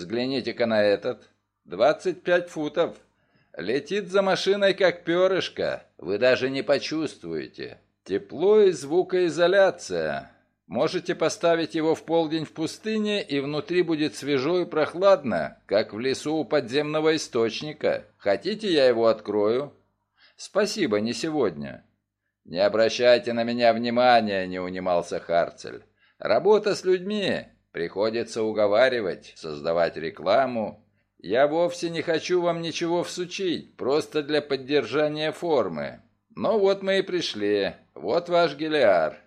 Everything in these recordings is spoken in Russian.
Взгляните-ка на этот. 25 футов. Летит за машиной, как перышко. Вы даже не почувствуете. Тепло и звукоизоляция. Можете поставить его в полдень в пустыне, и внутри будет свежо и прохладно, как в лесу у подземного источника. Хотите, я его открою? Спасибо, не сегодня. Не обращайте на меня внимания, не унимался Харцель. Работа с людьми. Приходится уговаривать, создавать рекламу. Я вовсе не хочу вам ничего всучить, просто для поддержания формы. Ну вот мы и пришли. Вот ваш Гелиар.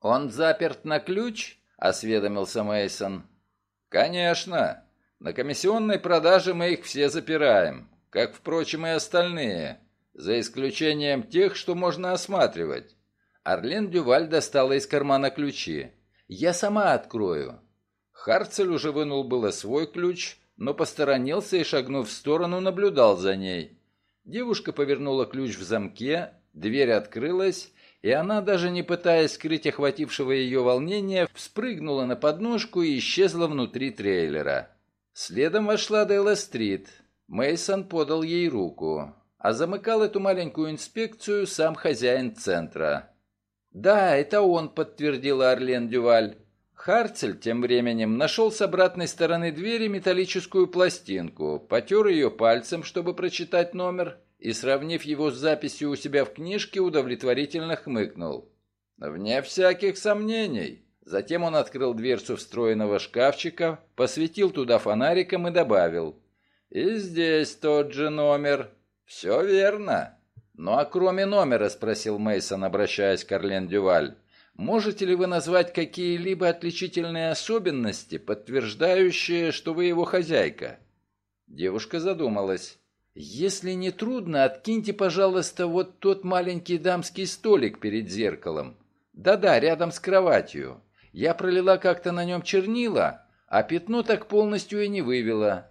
«Он заперт на ключ?» — осведомился Мейсон. «Конечно. На комиссионной продаже мы их все запираем, как, впрочем, и остальные, за исключением тех, что можно осматривать». Арлен Дюваль достала из кармана ключи. «Я сама открою». Харцель уже вынул было свой ключ, но посторонился и, шагнув в сторону, наблюдал за ней. Девушка повернула ключ в замке, дверь открылась, и она, даже не пытаясь скрыть охватившего ее волнения, вспрыгнула на подножку и исчезла внутри трейлера. Следом вошла Дейла Стрит. Мейсон подал ей руку, а замыкал эту маленькую инспекцию сам хозяин центра. «Да, это он», — подтвердила Орлен Дюваль. Харцель тем временем нашел с обратной стороны двери металлическую пластинку, потер ее пальцем, чтобы прочитать номер, и, сравнив его с записью у себя в книжке, удовлетворительно хмыкнул. «Вне всяких сомнений». Затем он открыл дверцу встроенного шкафчика, посветил туда фонариком и добавил. «И здесь тот же номер. Все верно». «Ну а кроме номера?» – спросил Мейсон, обращаясь к Орлен Дюваль. «Можете ли вы назвать какие-либо отличительные особенности, подтверждающие, что вы его хозяйка?» Девушка задумалась. «Если не трудно, откиньте, пожалуйста, вот тот маленький дамский столик перед зеркалом. Да-да, рядом с кроватью. Я пролила как-то на нем чернила, а пятно так полностью и не вывела».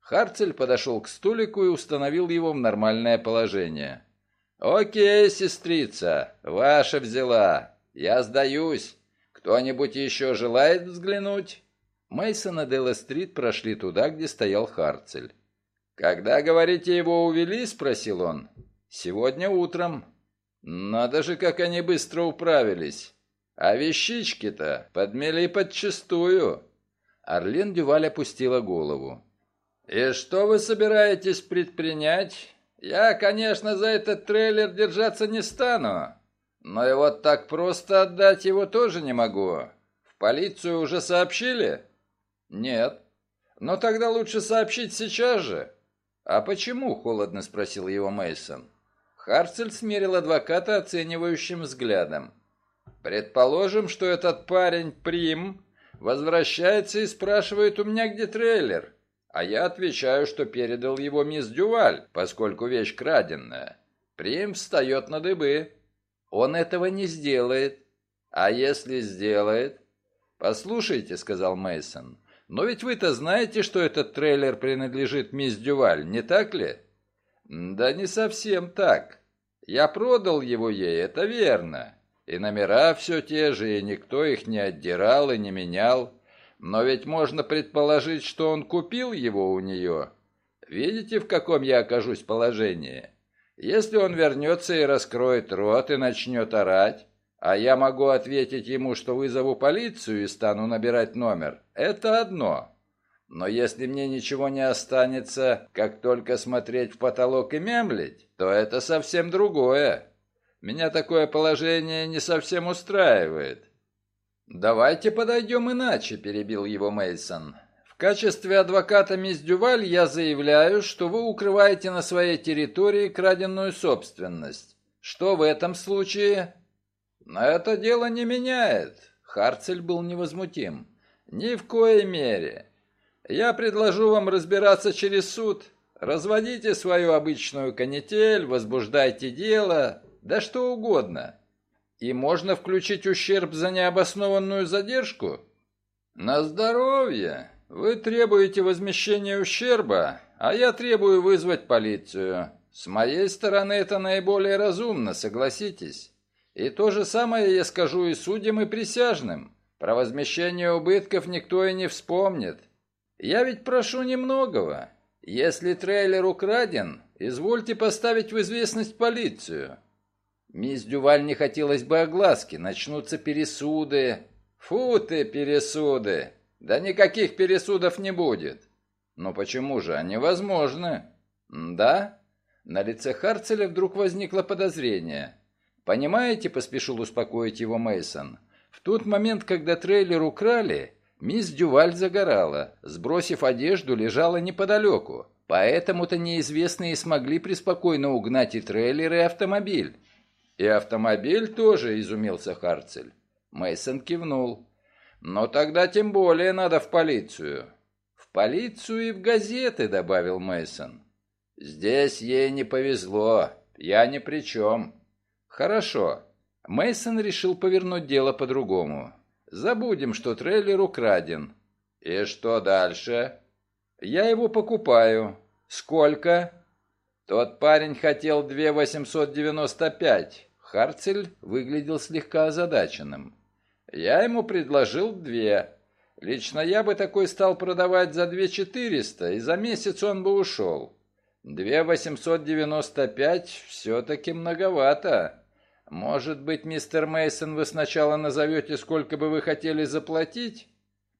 Харцель подошел к столику и установил его в нормальное положение. «Окей, сестрица, ваша взяла. Я сдаюсь. Кто-нибудь еще желает взглянуть?» Мейсон и Делла Стрит прошли туда, где стоял Харцель. «Когда, говорите, его увели?» — спросил он. «Сегодня утром». «Надо же, как они быстро управились. А вещички-то подмели подчистую». Орлен Дюваль опустила голову. «И что вы собираетесь предпринять? Я, конечно, за этот трейлер держаться не стану, но и вот так просто отдать его тоже не могу. В полицию уже сообщили?» «Нет». «Но тогда лучше сообщить сейчас же». «А почему?» – холодно спросил его Мейсон. Харцель смерил адвоката оценивающим взглядом. «Предположим, что этот парень Прим возвращается и спрашивает у меня, где трейлер, а я отвечаю, что передал его мисс Дюваль, поскольку вещь краденная. Прим встает на дыбы. Он этого не сделает. А если сделает?» «Послушайте», — сказал Мейсон, но ведь вы-то знаете, что этот трейлер принадлежит мисс Дюваль, не так ли? Да не совсем так. Я продал его ей, это верно. И номера все те же, и никто их не отдирал и не менял. Но ведь можно предположить, что он купил его у нее. Видите, в каком я окажусь положении? Если он вернется и раскроет рот и начнет орать, а я могу ответить ему, что вызову полицию и стану набирать номер. Это одно. Но если мне ничего не останется, как только смотреть в потолок и мямлить, то это совсем другое. Меня такое положение не совсем устраивает. Давайте подойдем иначе, перебил его Мейсон. Качестве адвоката мисс Дюваль я заявляю, что вы укрываете на своей территории краденную собственность. Что в этом случае? Но это дело не меняет. Харцель был невозмутим. Ни в коей мере. Я предложу вам разбираться через суд. Разводите свою обычную канитель, возбуждайте дело, да что угодно. И можно включить ущерб за необоснованную задержку? На здоровье. Вы требуете возмещения ущерба, а я требую вызвать полицию. С моей стороны это наиболее разумно, согласитесь. И то же самое я скажу и судьям, и присяжным. Про возмещение убытков никто и не вспомнит. Я ведь прошу немногого. Если трейлер украден, извольте поставить в известность полицию. Мисс Дюваль не хотелось бы огласки, начнутся пересуды. Фу ты, пересуды! Да никаких пересудов не будет. Но почему же они возможны? Да? На лице Харцеля вдруг возникло подозрение. Понимаете, поспешил успокоить его Мейсон. В тот момент, когда трейлер украли, мисс Дюваль загорала, сбросив одежду, лежала неподалеку. Поэтому-то неизвестные смогли преспокойно угнать и трейлер, и автомобиль. И автомобиль тоже, изумился Харцель. Мейсон кивнул. Но тогда тем более надо в полицию. В полицию и в газеты, добавил Мейсон. Здесь ей не повезло. Я ни при чем. Хорошо. Мейсон решил повернуть дело по-другому. Забудем, что трейлер украден. И что дальше? Я его покупаю. Сколько? Тот парень хотел 2,895. Харцель выглядел слегка озадаченным. Я ему предложил две. Лично я бы такой стал продавать за 2,400, и за месяц он бы ушел. 2,895 все-таки многовато. Может быть, мистер Мейсон, вы сначала назовете, сколько бы вы хотели заплатить?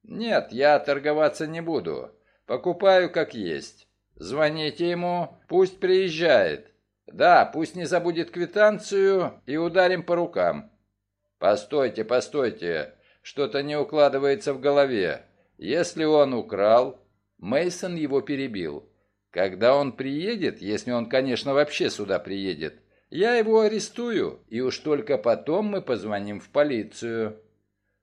Нет, я торговаться не буду. Покупаю как есть. Звоните ему, пусть приезжает. Да, пусть не забудет квитанцию и ударим по рукам. Постойте, постойте. Что-то не укладывается в голове. Если он украл, Мейсон его перебил. Когда он приедет, если он, конечно, вообще сюда приедет, я его арестую, и уж только потом мы позвоним в полицию».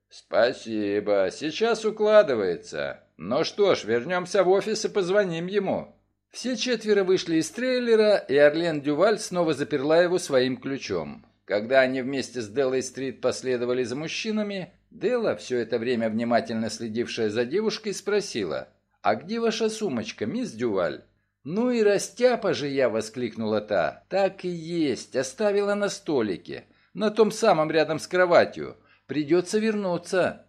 «Спасибо, сейчас укладывается. Ну что ж, вернемся в офис и позвоним ему». Все четверо вышли из трейлера, и Орлен Дюваль снова заперла его своим ключом. Когда они вместе с Деллой Стрит последовали за мужчинами, Делла, все это время внимательно следившая за девушкой, спросила, «А где ваша сумочка, мисс Дюваль?» «Ну и растяпа же я!» — воскликнула та. «Так и есть, оставила на столике, на том самом рядом с кроватью. Придется вернуться».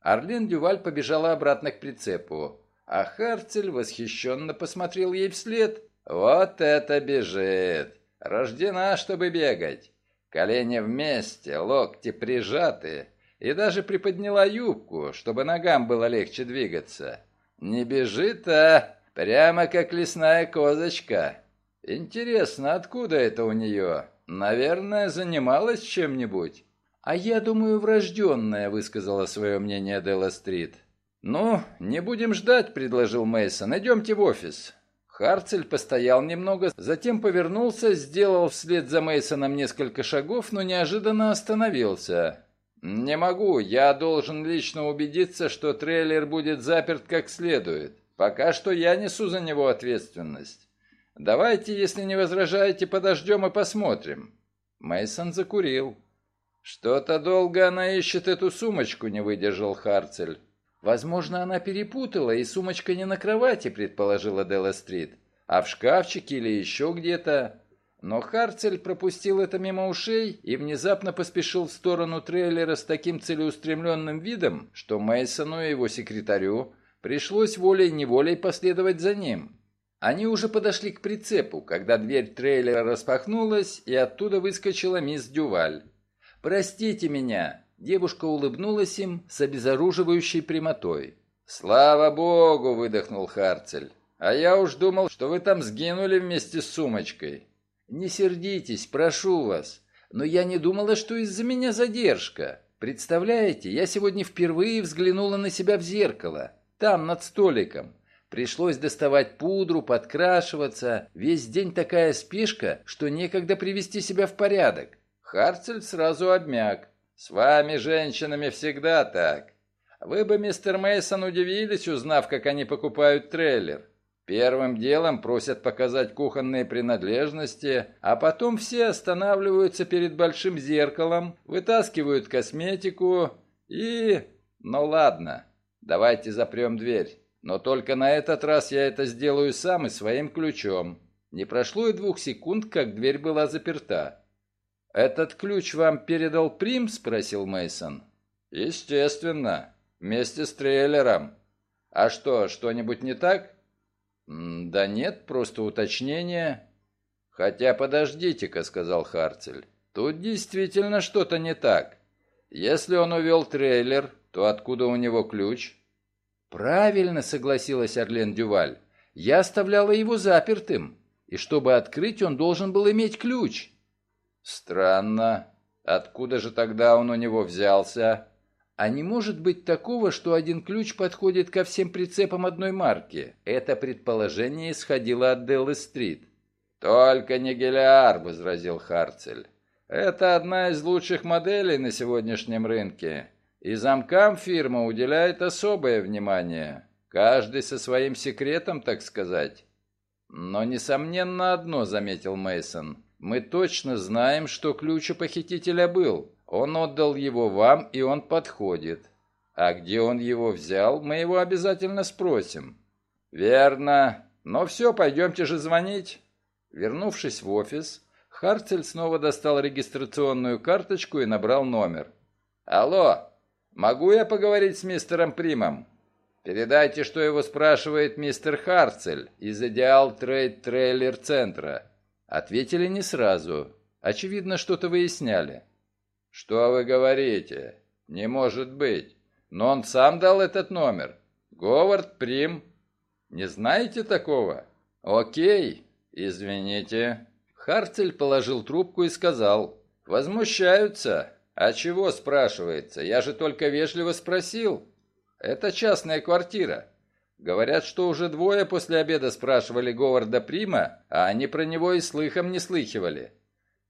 Арлен Дюваль побежала обратно к прицепу, а Харцель восхищенно посмотрел ей вслед. «Вот это бежит! Рождена, чтобы бегать! Колени вместе, локти прижаты, и даже приподняла юбку, чтобы ногам было легче двигаться. Не бежит, а Прямо как лесная козочка. Интересно, откуда это у нее? Наверное, занималась чем-нибудь. А я думаю, врожденная, высказала свое мнение Делла Стрит. Ну, не будем ждать, предложил Мейсон. Идемте в офис. Харцель постоял немного, затем повернулся, сделал вслед за Мейсоном несколько шагов, но неожиданно остановился. «Не могу, я должен лично убедиться, что трейлер будет заперт как следует. Пока что я несу за него ответственность. Давайте, если не возражаете, подождем и посмотрим. Мейсон закурил. Что-то долго она ищет эту сумочку, не выдержал Харцель. Возможно, она перепутала, и сумочка не на кровати, предположила Делла Стрит, а в шкафчике или еще где-то. Но Харцель пропустил это мимо ушей и внезапно поспешил в сторону трейлера с таким целеустремленным видом, что Мейсону и его секретарю Пришлось волей-неволей последовать за ним. Они уже подошли к прицепу, когда дверь трейлера распахнулась, и оттуда выскочила мисс Дюваль. «Простите меня!» Девушка улыбнулась им с обезоруживающей прямотой. «Слава богу!» — выдохнул Харцель. «А я уж думал, что вы там сгинули вместе с сумочкой». «Не сердитесь, прошу вас. Но я не думала, что из-за меня задержка. Представляете, я сегодня впервые взглянула на себя в зеркало. Там, над столиком. Пришлось доставать пудру, подкрашиваться. Весь день такая спешка, что некогда привести себя в порядок. Харцель сразу обмяк. «С вами, женщинами, всегда так. Вы бы, мистер Мейсон, удивились, узнав, как они покупают трейлер. Первым делом просят показать кухонные принадлежности, а потом все останавливаются перед большим зеркалом, вытаскивают косметику и... Ну ладно, Давайте запрем дверь. Но только на этот раз я это сделаю сам и своим ключом. Не прошло и двух секунд, как дверь была заперта. «Этот ключ вам передал Прим?» – спросил Мейсон. «Естественно. Вместе с трейлером. А что, что-нибудь не так? Да нет, просто уточнение. Хотя подождите-ка, сказал Харцель. Тут действительно что-то не так. Если он увел трейлер, то откуда у него ключ? Правильно, согласилась Орлен Дюваль. Я оставляла его запертым, и чтобы открыть, он должен был иметь ключ. Странно. Откуда же тогда он у него взялся? А не может быть такого, что один ключ подходит ко всем прицепам одной марки? Это предположение исходило от Деллы-стрит. «Только не Гелиар», — возразил Харцель. «Это одна из лучших моделей на сегодняшнем рынке, и замкам фирма уделяет особое внимание. Каждый со своим секретом, так сказать». «Но, несомненно, одно», — заметил Мейсон. «Мы точно знаем, что ключ у похитителя был. Он отдал его вам, и он подходит. А где он его взял, мы его обязательно спросим». «Верно. Но все, пойдемте же звонить». Вернувшись в офис, Харцель снова достал регистрационную карточку и набрал номер. «Алло, могу я поговорить с мистером Примом?» «Передайте, что его спрашивает мистер Харцель из Идеал Трейд Трейлер Центра». Ответили не сразу. Очевидно, что-то выясняли. «Что вы говорите? Не может быть. Но он сам дал этот номер. Говард Прим. Не знаете такого? Окей, «Извините». Харцель положил трубку и сказал. «Возмущаются. А чего, спрашивается? Я же только вежливо спросил. Это частная квартира. Говорят, что уже двое после обеда спрашивали Говарда Прима, а они про него и слыхом не слыхивали».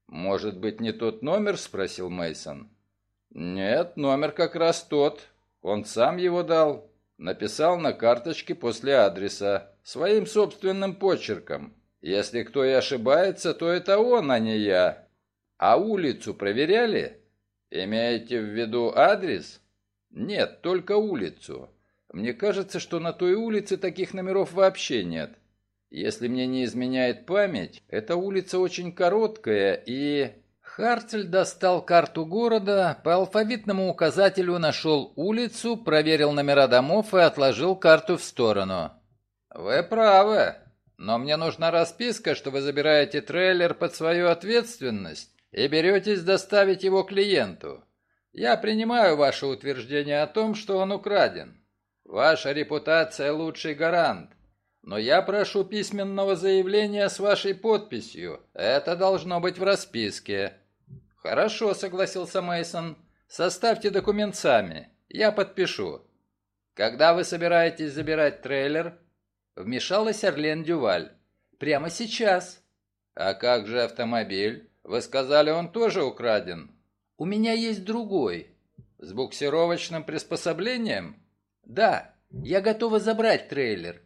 «Может быть, не тот номер?» – спросил Мейсон. «Нет, номер как раз тот. Он сам его дал. Написал на карточке после адреса. Своим собственным почерком. Если кто и ошибается, то это он, а не я. А улицу проверяли? Имеете в виду адрес? Нет, только улицу. Мне кажется, что на той улице таких номеров вообще нет. Если мне не изменяет память, эта улица очень короткая и... Харцель достал карту города, по алфавитному указателю нашел улицу, проверил номера домов и отложил карту в сторону. «Вы правы. Но мне нужна расписка, что вы забираете трейлер под свою ответственность и беретесь доставить его клиенту. Я принимаю ваше утверждение о том, что он украден. Ваша репутация – лучший гарант. Но я прошу письменного заявления с вашей подписью. Это должно быть в расписке. Хорошо, согласился Мейсон. Составьте документ сами. Я подпишу. Когда вы собираетесь забирать трейлер? Вмешалась Орлен Дюваль. «Прямо сейчас». «А как же автомобиль? Вы сказали, он тоже украден?» «У меня есть другой». «С буксировочным приспособлением?» «Да, я готова забрать трейлер».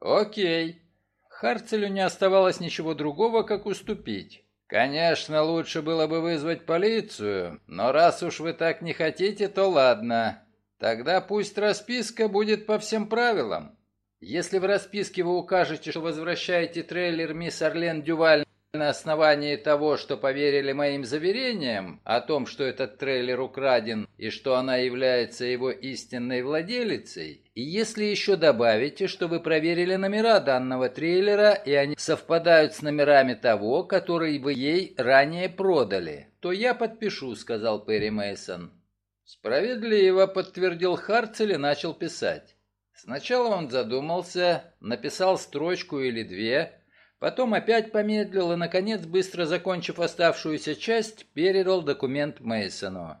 «Окей». Харцелю не оставалось ничего другого, как уступить. «Конечно, лучше было бы вызвать полицию, но раз уж вы так не хотите, то ладно. Тогда пусть расписка будет по всем правилам. Если в расписке вы укажете, что возвращаете трейлер мисс Орлен Дюваль на основании того, что поверили моим заверениям о том, что этот трейлер украден и что она является его истинной владелицей, и если еще добавите, что вы проверили номера данного трейлера и они совпадают с номерами того, который вы ей ранее продали, то я подпишу, сказал Перри Мейсон. Справедливо, подтвердил Харцель и начал писать. Сначала он задумался, написал строчку или две, потом опять помедлил и, наконец, быстро закончив оставшуюся часть, передал документ Мейсону.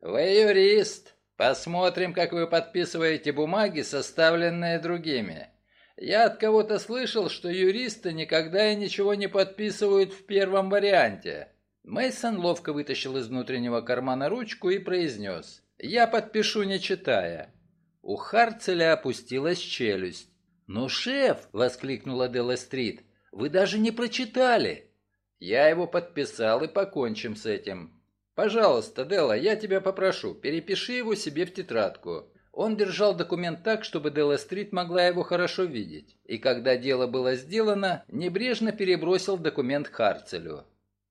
«Вы юрист. Посмотрим, как вы подписываете бумаги, составленные другими. Я от кого-то слышал, что юристы никогда и ничего не подписывают в первом варианте». Мейсон ловко вытащил из внутреннего кармана ручку и произнес «Я подпишу, не читая». У Харцеля опустилась челюсть. «Но, шеф!» — воскликнула Делла Стрит. «Вы даже не прочитали!» «Я его подписал и покончим с этим. Пожалуйста, Делла, я тебя попрошу, перепиши его себе в тетрадку». Он держал документ так, чтобы Делла Стрит могла его хорошо видеть. И когда дело было сделано, небрежно перебросил документ Харцелю.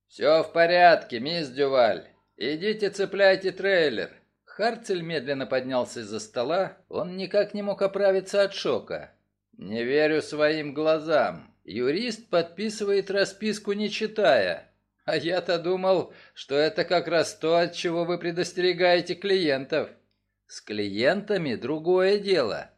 «Все в порядке, мисс Дюваль. Идите цепляйте трейлер. Харцель медленно поднялся из-за стола, он никак не мог оправиться от шока. «Не верю своим глазам. Юрист подписывает расписку, не читая. А я-то думал, что это как раз то, от чего вы предостерегаете клиентов. С клиентами другое дело».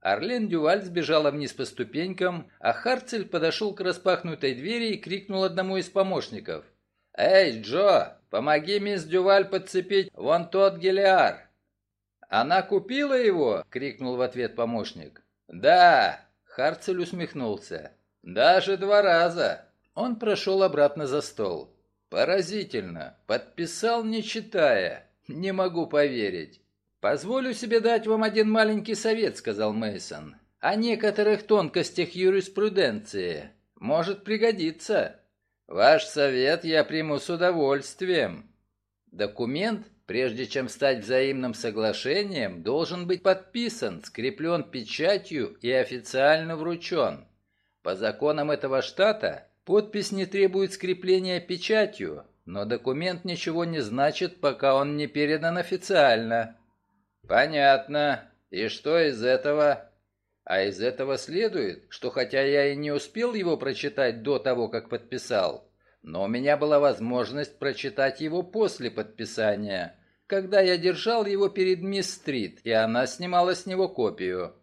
Орлен Дюваль сбежала вниз по ступенькам, а Харцель подошел к распахнутой двери и крикнул одному из помощников. «Эй, Джо, помоги мисс Дюваль подцепить вон тот гелиар!» «Она купила его?» — крикнул в ответ помощник. «Да!» — Харцель усмехнулся. «Даже два раза!» Он прошел обратно за стол. «Поразительно! Подписал, не читая. Не могу поверить. «Позволю себе дать вам один маленький совет», — сказал Мейсон. «О некоторых тонкостях юриспруденции. Может пригодиться. Ваш совет я приму с удовольствием. Документ, прежде чем стать взаимным соглашением, должен быть подписан, скреплен печатью и официально вручен. По законам этого штата подпись не требует скрепления печатью, но документ ничего не значит, пока он не передан официально». «Понятно. И что из этого?» «А из этого следует, что хотя я и не успел его прочитать до того, как подписал, но у меня была возможность прочитать его после подписания, когда я держал его перед мисс Стрит, и она снимала с него копию».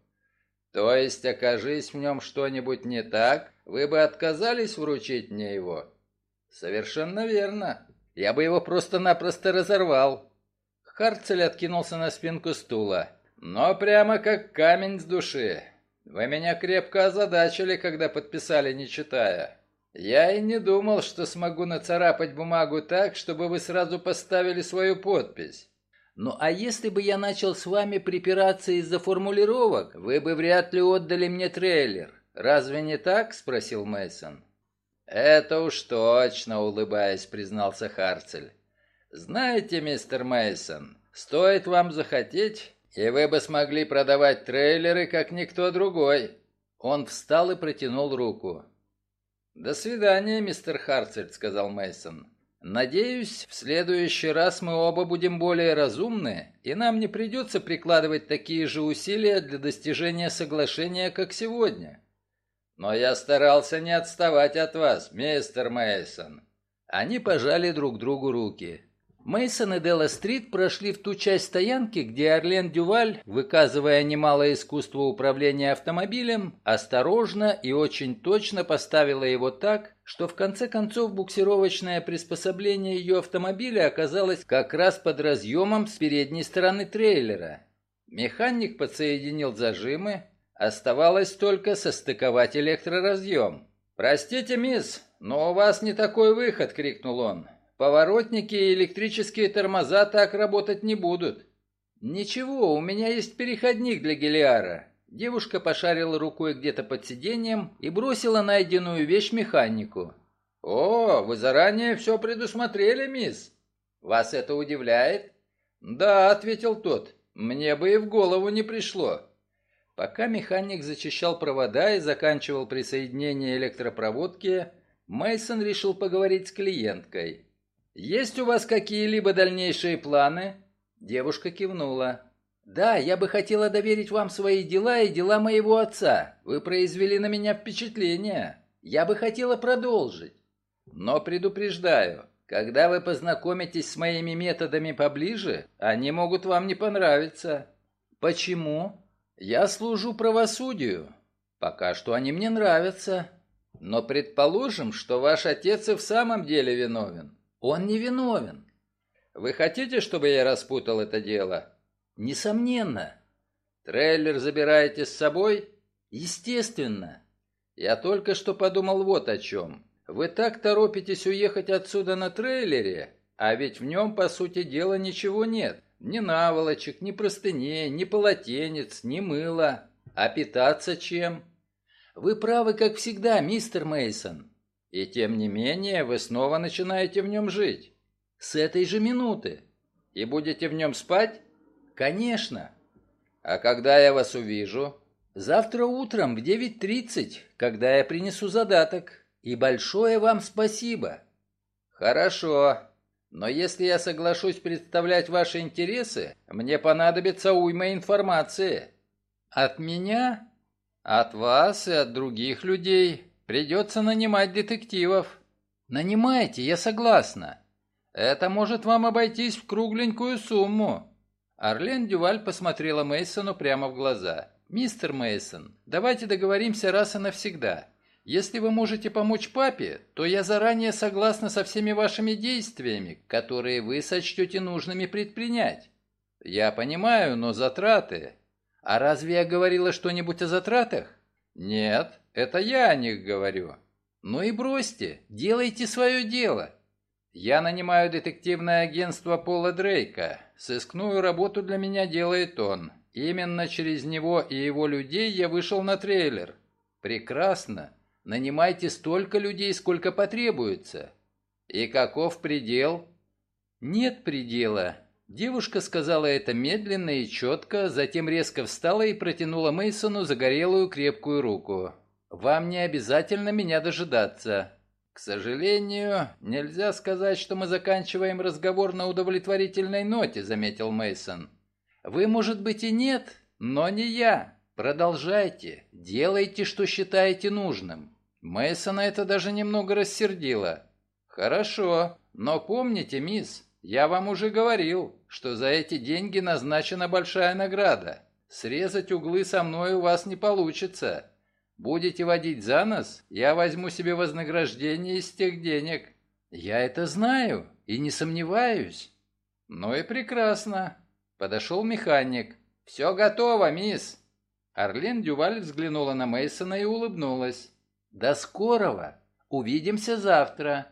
«То есть, окажись в нем что-нибудь не так, вы бы отказались вручить мне его?» «Совершенно верно. Я бы его просто-напросто разорвал, Харцель откинулся на спинку стула. «Но прямо как камень с души. Вы меня крепко озадачили, когда подписали, не читая. Я и не думал, что смогу нацарапать бумагу так, чтобы вы сразу поставили свою подпись. Ну а если бы я начал с вами припираться из-за формулировок, вы бы вряд ли отдали мне трейлер. Разве не так?» – спросил Мейсон. «Это уж точно», – улыбаясь, признался Харцель. Знаете, мистер Мейсон, стоит вам захотеть, и вы бы смогли продавать трейлеры, как никто другой. Он встал и протянул руку. До свидания, мистер Харцель, сказал Мейсон. Надеюсь, в следующий раз мы оба будем более разумны, и нам не придется прикладывать такие же усилия для достижения соглашения, как сегодня. Но я старался не отставать от вас, мистер Мейсон. Они пожали друг другу руки. Мейсон и Делла Стрит прошли в ту часть стоянки, где Орлен Дюваль, выказывая немалое искусство управления автомобилем, осторожно и очень точно поставила его так, что в конце концов буксировочное приспособление ее автомобиля оказалось как раз под разъемом с передней стороны трейлера. Механик подсоединил зажимы, оставалось только состыковать электроразъем. «Простите, мисс, но у вас не такой выход!» — крикнул он. Поворотники и электрические тормоза так работать не будут. Ничего, у меня есть переходник для Гелиара. Девушка пошарила рукой где-то под сиденьем и бросила найденную вещь механику. «О, вы заранее все предусмотрели, мисс? Вас это удивляет?» «Да», — ответил тот, — «мне бы и в голову не пришло». Пока механик зачищал провода и заканчивал присоединение электропроводки, Мейсон решил поговорить с клиенткой. «Есть у вас какие-либо дальнейшие планы?» Девушка кивнула. «Да, я бы хотела доверить вам свои дела и дела моего отца. Вы произвели на меня впечатление. Я бы хотела продолжить. Но предупреждаю, когда вы познакомитесь с моими методами поближе, они могут вам не понравиться». «Почему?» «Я служу правосудию. Пока что они мне нравятся. Но предположим, что ваш отец и в самом деле виновен. Он не виновен. Вы хотите, чтобы я распутал это дело? Несомненно. Трейлер забираете с собой? Естественно. Я только что подумал вот о чем. Вы так торопитесь уехать отсюда на трейлере, а ведь в нем, по сути дела, ничего нет. Ни наволочек, ни простыней, ни полотенец, ни мыла. А питаться чем? Вы правы, как всегда, мистер Мейсон. И тем не менее вы снова начинаете в нем жить. С этой же минуты. И будете в нем спать? Конечно. А когда я вас увижу? Завтра утром в 9.30, когда я принесу задаток. И большое вам спасибо. Хорошо. Но если я соглашусь представлять ваши интересы, мне понадобится уйма информации. От меня, от вас и от других людей придется нанимать детективов. Нанимайте, я согласна. Это может вам обойтись в кругленькую сумму. Арлен Дюваль посмотрела Мейсону прямо в глаза. «Мистер Мейсон, давайте договоримся раз и навсегда. Если вы можете помочь папе, то я заранее согласна со всеми вашими действиями, которые вы сочтете нужными предпринять. Я понимаю, но затраты... А разве я говорила что-нибудь о затратах? Нет, это я о них говорю. Ну и бросьте, делайте свое дело. Я нанимаю детективное агентство Пола Дрейка. Сыскную работу для меня делает он. Именно через него и его людей я вышел на трейлер. Прекрасно. Нанимайте столько людей, сколько потребуется. И каков предел? Нет предела. Девушка сказала это медленно и четко, затем резко встала и протянула Мейсону загорелую крепкую руку. Вам не обязательно меня дожидаться. К сожалению, нельзя сказать, что мы заканчиваем разговор на удовлетворительной ноте, заметил Мейсон. Вы, может быть, и нет, но не я. Продолжайте, делайте, что считаете нужным. Мейсона это даже немного рассердило. Хорошо, но помните, мисс, я вам уже говорил, что за эти деньги назначена большая награда. Срезать углы со мной у вас не получится. Будете водить за нос, я возьму себе вознаграждение из тех денег. Я это знаю и не сомневаюсь. Ну и прекрасно. Подошел механик. Все готово, мисс. Орлен Дюваль взглянула на Мейсона и улыбнулась. До скорого. Увидимся завтра.